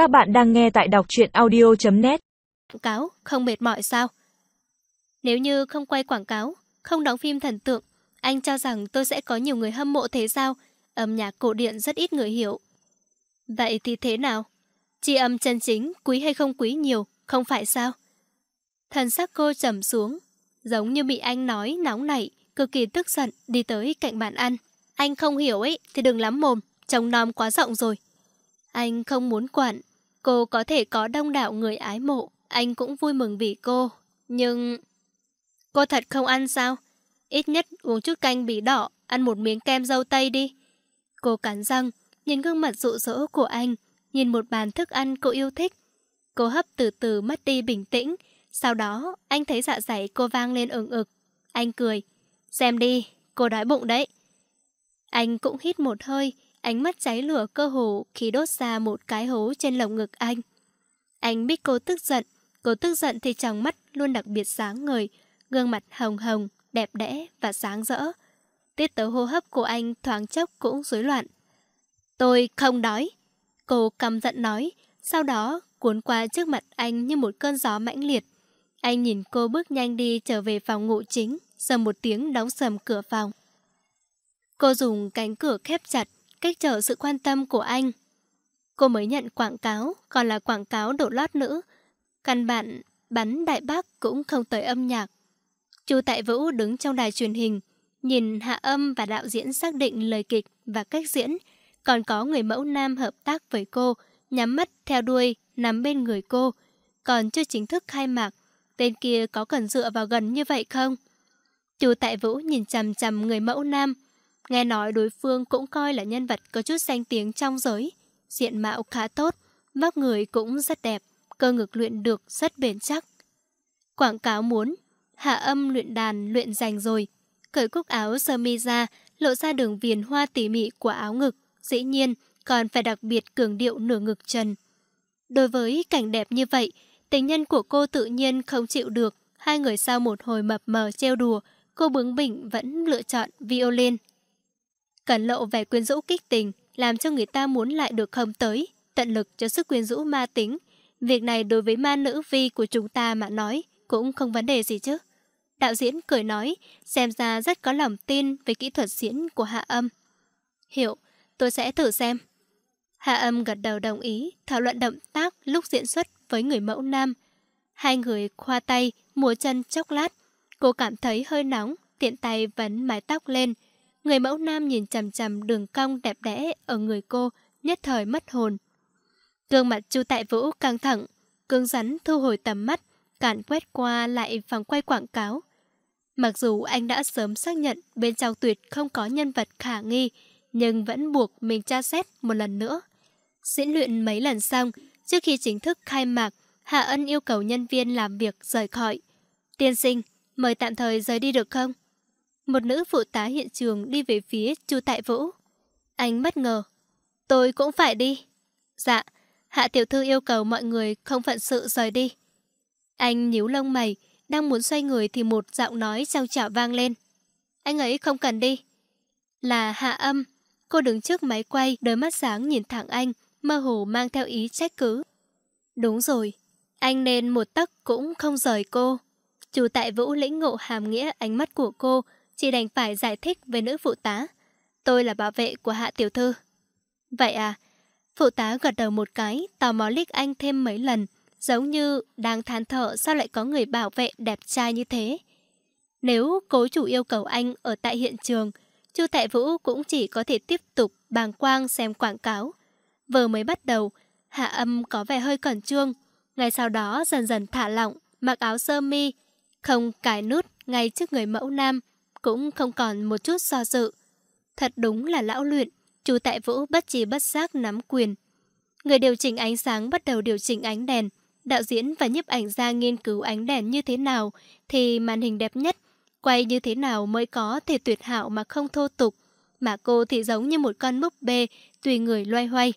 Các bạn đang nghe tại đọc truyện audio.net Quảng cáo không mệt mỏi sao? Nếu như không quay quảng cáo, không đóng phim thần tượng, anh cho rằng tôi sẽ có nhiều người hâm mộ thế sao? Âm nhạc cổ điển rất ít người hiểu. Vậy thì thế nào? Chi âm chân chính, quý hay không quý nhiều, không phải sao? Thần sắc cô trầm xuống, giống như bị anh nói nóng nảy, cực kỳ tức giận đi tới cạnh bàn ăn. Anh không hiểu ấy thì đừng lắm mồm, trông nom quá rộng rồi. Anh không muốn quản, cô có thể có đông đảo người ái mộ, anh cũng vui mừng vì cô. Nhưng... Cô thật không ăn sao? Ít nhất uống chút canh bí đỏ, ăn một miếng kem dâu tây đi. Cô cắn răng, nhìn gương mặt rụ rỗ của anh, nhìn một bàn thức ăn cô yêu thích. Cô hấp từ từ mất đi bình tĩnh, sau đó anh thấy dạ dày cô vang lên ừng ực. Anh cười, xem đi, cô đói bụng đấy. Anh cũng hít một hơi, ánh mắt cháy lửa cơ hồ khi đốt ra một cái hố trên lồng ngực anh. Anh biết cô tức giận, cô tức giận thì trong mắt luôn đặc biệt sáng ngời, gương mặt hồng hồng, đẹp đẽ và sáng rỡ. Tiết tấu hô hấp của anh thoáng chốc cũng rối loạn. Tôi không đói. Cô căm giận nói, sau đó cuốn qua trước mặt anh như một cơn gió mãnh liệt. Anh nhìn cô bước nhanh đi trở về phòng ngủ chính, sầm một tiếng đóng sầm cửa phòng. Cô dùng cánh cửa khép chặt, cách trở sự quan tâm của anh. Cô mới nhận quảng cáo, còn là quảng cáo độ lót nữ. Căn bản, bắn đại bác cũng không tới âm nhạc. Chu Tại Vũ đứng trong đài truyền hình, nhìn hạ âm và đạo diễn xác định lời kịch và cách diễn, còn có người mẫu nam hợp tác với cô, nhắm mắt theo đuôi, nằm bên người cô. Còn chưa chính thức khai mạc, tên kia có cần dựa vào gần như vậy không? Chu Tại Vũ nhìn chằm chằm người mẫu nam, Nghe nói đối phương cũng coi là nhân vật có chút danh tiếng trong giới. Diện mạo khá tốt, vóc người cũng rất đẹp, cơ ngực luyện được rất bền chắc. Quảng cáo muốn, hạ âm luyện đàn luyện dành rồi. Cởi cúc áo sơ mi ra, lộ ra đường viền hoa tỉ mỉ của áo ngực. Dĩ nhiên, còn phải đặc biệt cường điệu nửa ngực trần. Đối với cảnh đẹp như vậy, tình nhân của cô tự nhiên không chịu được. Hai người sau một hồi mập mờ treo đùa, cô bướng bỉnh vẫn lựa chọn violin Cẩn lộ vẻ quyến rũ kích tình, làm cho người ta muốn lại được không tới, tận lực cho sức quyến rũ ma tính. Việc này đối với ma nữ vi của chúng ta mà nói, cũng không vấn đề gì chứ. Đạo diễn cười nói, xem ra rất có lòng tin về kỹ thuật diễn của hạ âm. Hiểu, tôi sẽ thử xem. Hạ âm gật đầu đồng ý, thảo luận động tác lúc diễn xuất với người mẫu nam. Hai người khoa tay, múa chân chốc lát. Cô cảm thấy hơi nóng, tiện tay vấn mái tóc lên, Người mẫu nam nhìn chằm chằm đường cong đẹp đẽ ở người cô, nhất thời mất hồn. Gương mặt Chu Tại Vũ căng thẳng, cứng rắn thu hồi tầm mắt, cản quét qua lại phòng quay quảng cáo. Mặc dù anh đã sớm xác nhận bên trong tuyệt không có nhân vật khả nghi, nhưng vẫn buộc mình tra xét một lần nữa. Diễn luyện mấy lần xong, trước khi chính thức khai mạc, Hạ Ân yêu cầu nhân viên làm việc rời khỏi. Tiên sinh, mời tạm thời rời đi được không? Một nữ phụ tá hiện trường đi về phía Chu Tại Vũ. Anh bất ngờ. Tôi cũng phải đi. Dạ, Hạ Tiểu Thư yêu cầu mọi người không phận sự rời đi. Anh nhíu lông mày, đang muốn xoay người thì một giọng nói trong chảo vang lên. Anh ấy không cần đi. Là Hạ Âm. Cô đứng trước máy quay, đôi mắt sáng nhìn thẳng anh, mơ hồ mang theo ý trách cứ. Đúng rồi, anh nên một tấc cũng không rời cô. Chủ tại Vũ lĩnh ngộ hàm nghĩa ánh mắt của cô, chỉ đành phải giải thích với nữ phụ tá. Tôi là bảo vệ của hạ tiểu thư. Vậy à? Phụ tá gật đầu một cái, tò mò liếc anh thêm mấy lần, giống như đang than thở sao lại có người bảo vệ đẹp trai như thế. Nếu cố chủ yêu cầu anh ở tại hiện trường, Chu Tại Vũ cũng chỉ có thể tiếp tục bàng quang xem quảng cáo. Vừa mới bắt đầu, hạ âm có vẻ hơi cẩn trương, ngay sau đó dần dần thả lỏng, mặc áo sơ mi, không cài nút ngay trước người mẫu nam, cũng không còn một chút do dự. Thật đúng là lão luyện, chú tại vũ bất trí bất giác nắm quyền. Người điều chỉnh ánh sáng bắt đầu điều chỉnh ánh đèn. Đạo diễn và nhiếp ảnh ra nghiên cứu ánh đèn như thế nào thì màn hình đẹp nhất, quay như thế nào mới có thể tuyệt hảo mà không thô tục. Mà cô thì giống như một con búp bê, tùy người loay hoay.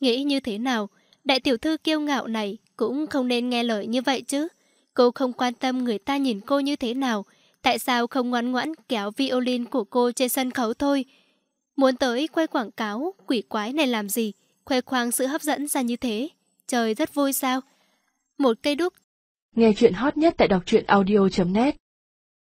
Nghĩ như thế nào, đại tiểu thư kiêu ngạo này cũng không nên nghe lời như vậy chứ. Cô không quan tâm người ta nhìn cô như thế nào, Tại sao không ngoan ngoãn kéo violin của cô trên sân khấu thôi? Muốn tới quay quảng cáo, quỷ quái này làm gì? khoe khoang sự hấp dẫn ra như thế. Trời rất vui sao? Một cây đúc. Nghe chuyện hot nhất tại đọc truyện audio.net